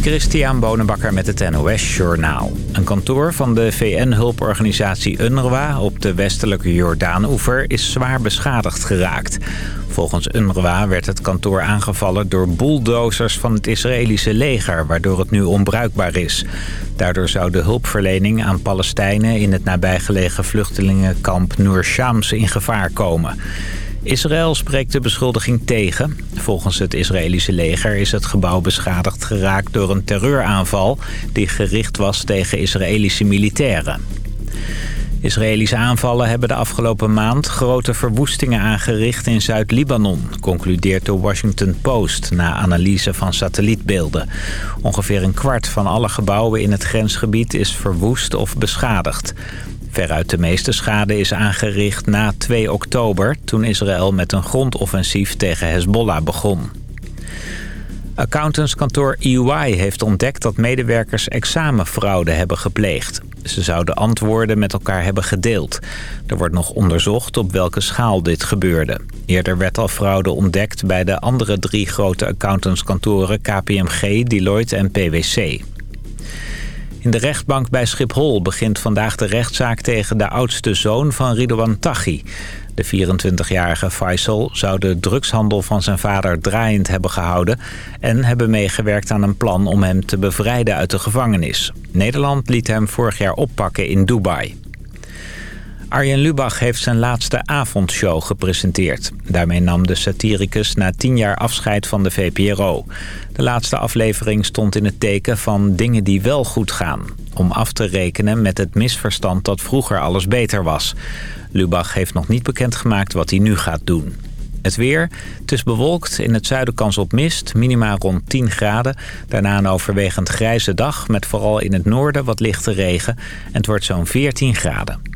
Christian Bonenbakker met het NOS Journaal. Een kantoor van de VN-hulporganisatie UNRWA op de westelijke Jordaan-oever is zwaar beschadigd geraakt. Volgens UNRWA werd het kantoor aangevallen door bulldozers van het Israëlische leger... waardoor het nu onbruikbaar is. Daardoor zou de hulpverlening aan Palestijnen in het nabijgelegen vluchtelingenkamp Nur Shams in gevaar komen. Israël spreekt de beschuldiging tegen. Volgens het Israëlische leger is het gebouw beschadigd geraakt door een terreuraanval... die gericht was tegen Israëlische militairen. Israëlische aanvallen hebben de afgelopen maand grote verwoestingen aangericht in Zuid-Libanon, concludeert de Washington Post na analyse van satellietbeelden. Ongeveer een kwart van alle gebouwen in het grensgebied is verwoest of beschadigd. Veruit de meeste schade is aangericht na 2 oktober... toen Israël met een grondoffensief tegen Hezbollah begon. Accountantskantoor EY heeft ontdekt dat medewerkers examenfraude hebben gepleegd. Ze zouden antwoorden met elkaar hebben gedeeld. Er wordt nog onderzocht op welke schaal dit gebeurde. Eerder werd al fraude ontdekt bij de andere drie grote accountantskantoren KPMG, Deloitte en PwC. In de rechtbank bij Schiphol begint vandaag de rechtszaak tegen de oudste zoon van Ridouan Taghi. De 24-jarige Faisal zou de drugshandel van zijn vader draaiend hebben gehouden... en hebben meegewerkt aan een plan om hem te bevrijden uit de gevangenis. Nederland liet hem vorig jaar oppakken in Dubai. Arjen Lubach heeft zijn laatste avondshow gepresenteerd. Daarmee nam de satiricus na tien jaar afscheid van de VPRO. De laatste aflevering stond in het teken van dingen die wel goed gaan. Om af te rekenen met het misverstand dat vroeger alles beter was. Lubach heeft nog niet bekendgemaakt wat hij nu gaat doen. Het weer. Het is bewolkt. In het zuiden kans op mist. Minima rond 10 graden. Daarna een overwegend grijze dag. Met vooral in het noorden wat lichte regen. En het wordt zo'n 14 graden.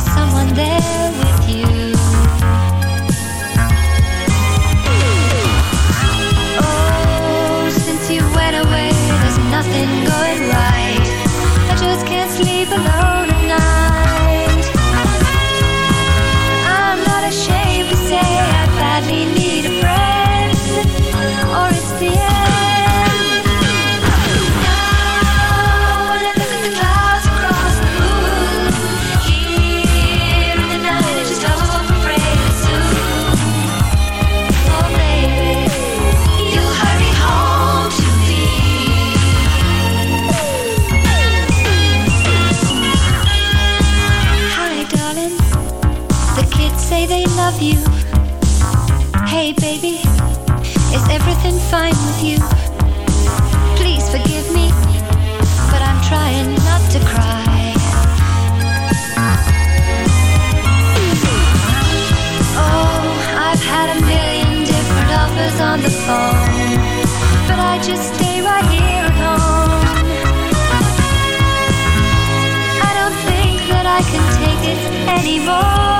someone there with you. Anymore.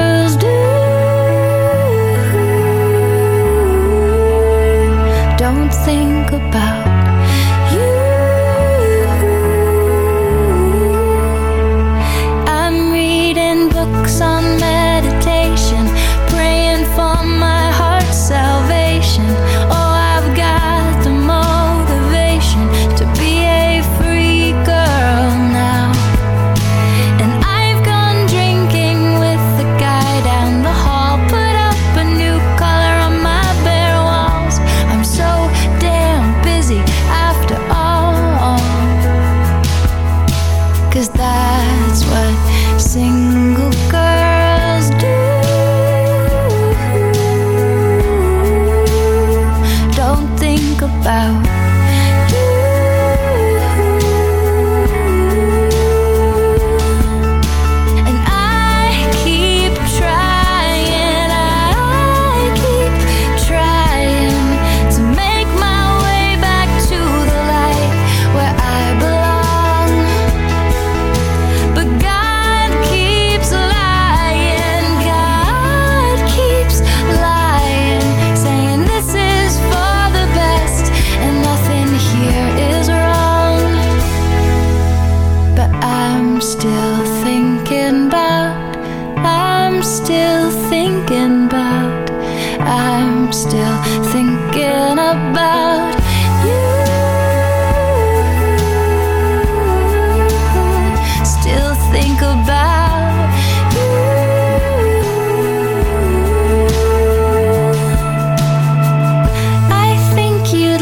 still thinking about, I'm still thinking about you. Still think about you. I think you'd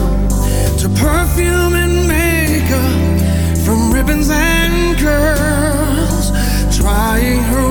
Perfume and makeup, from ribbons and curls. Trying her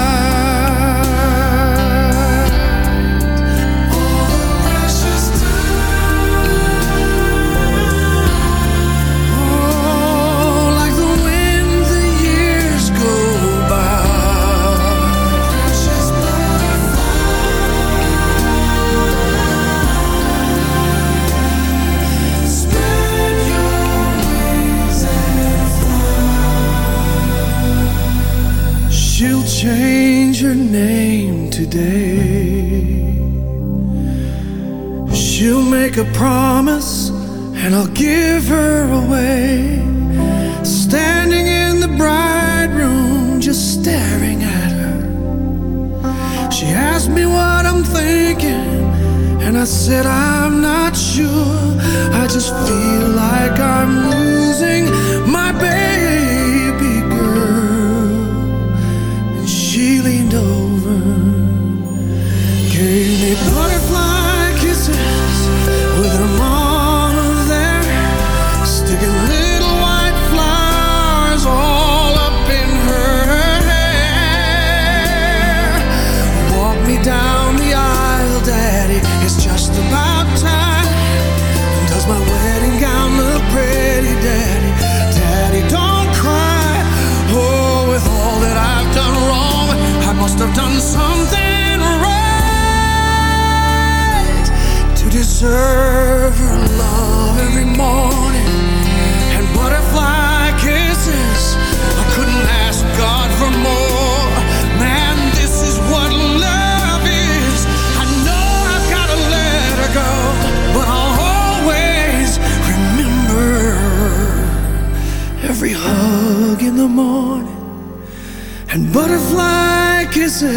And butterfly kisses.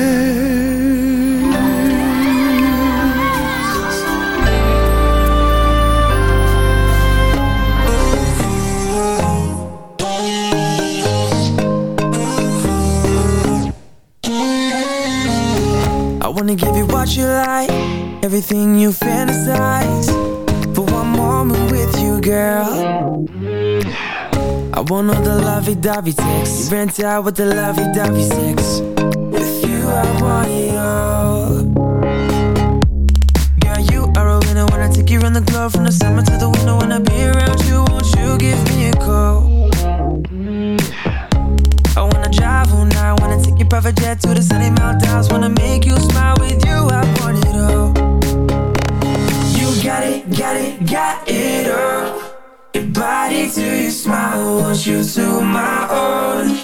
I wanna give you what you like, everything you fantasize. Want all the lovey-dovey sex. You rent out with the lovey-dovey sex. With you, I want it all. Girl, you are a winner when I take you around the globe from the summer to the winter. Want you to my own.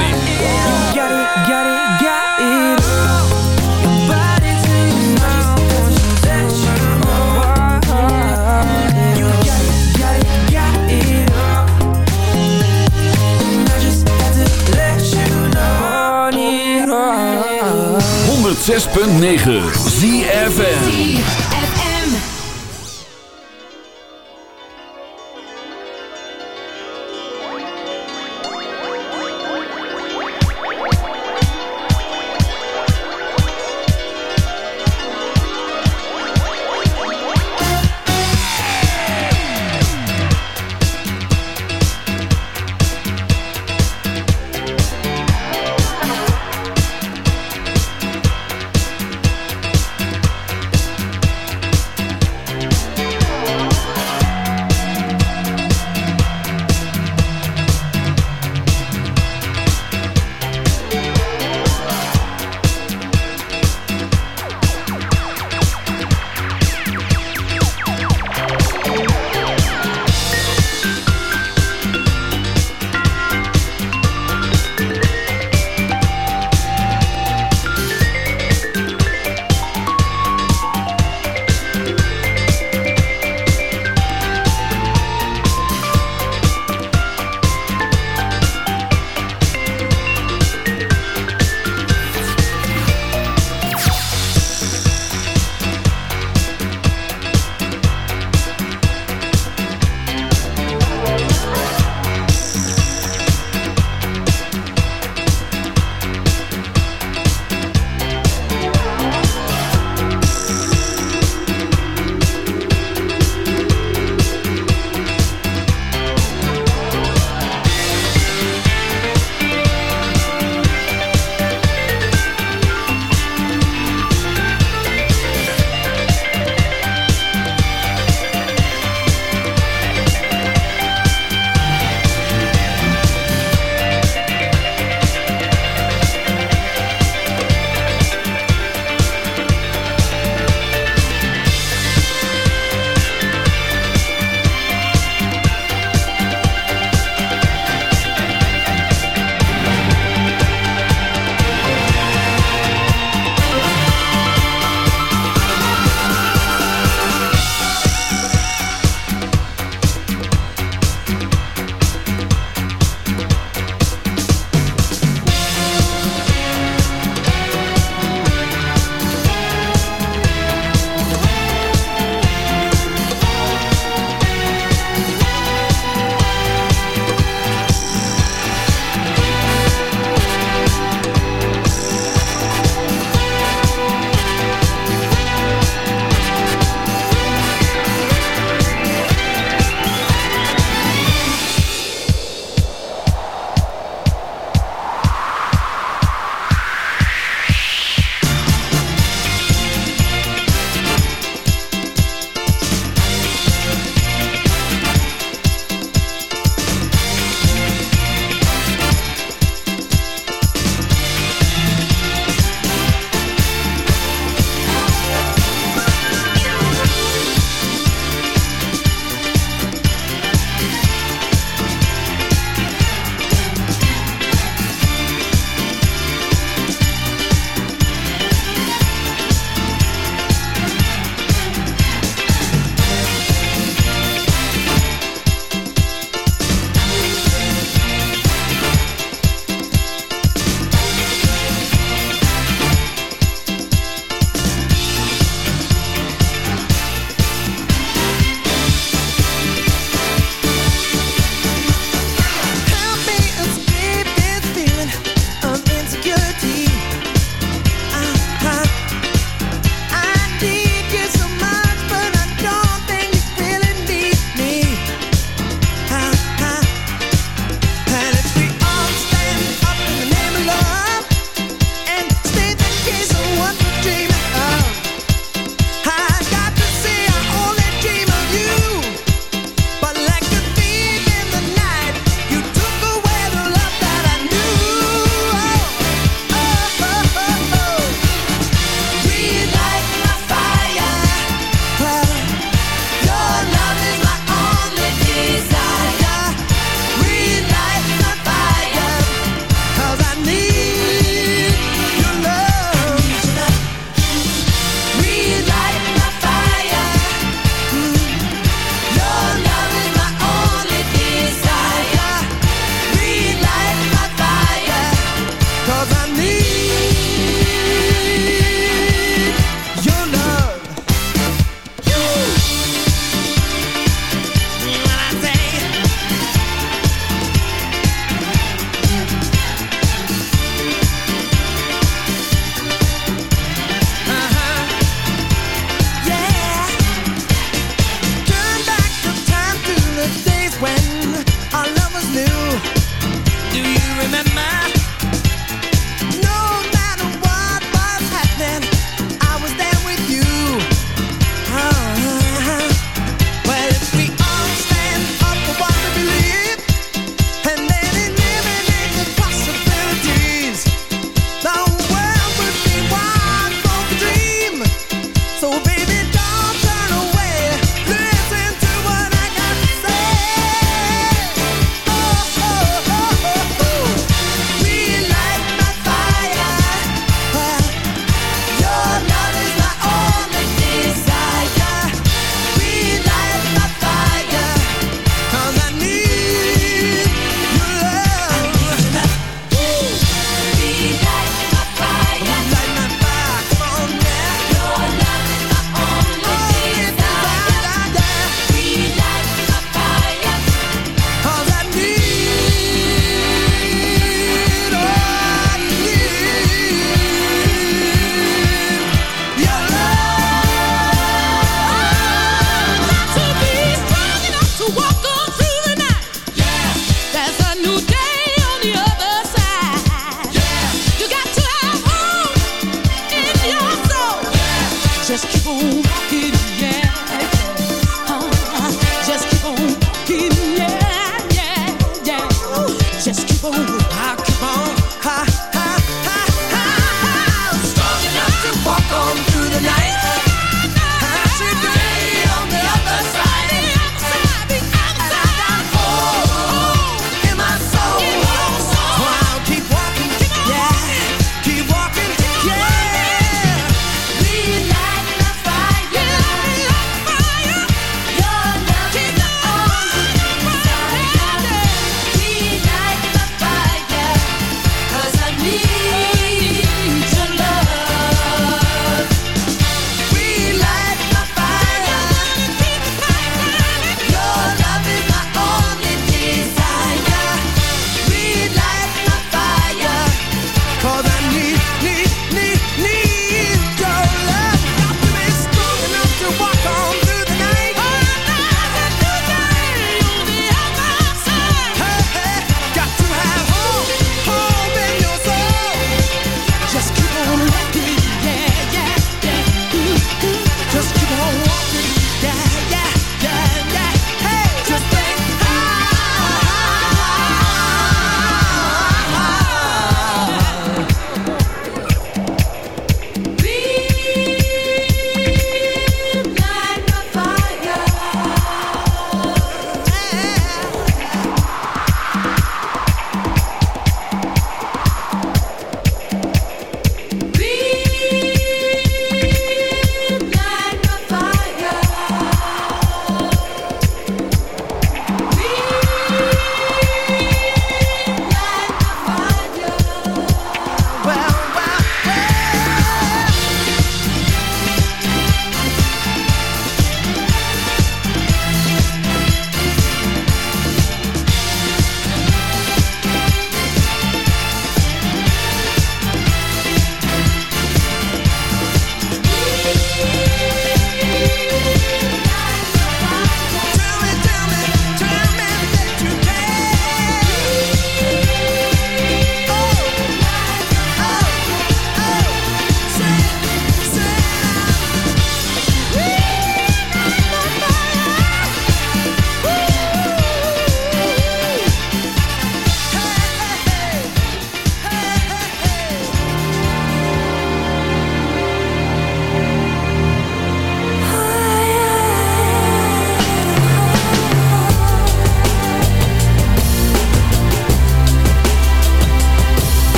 106.9 ZFN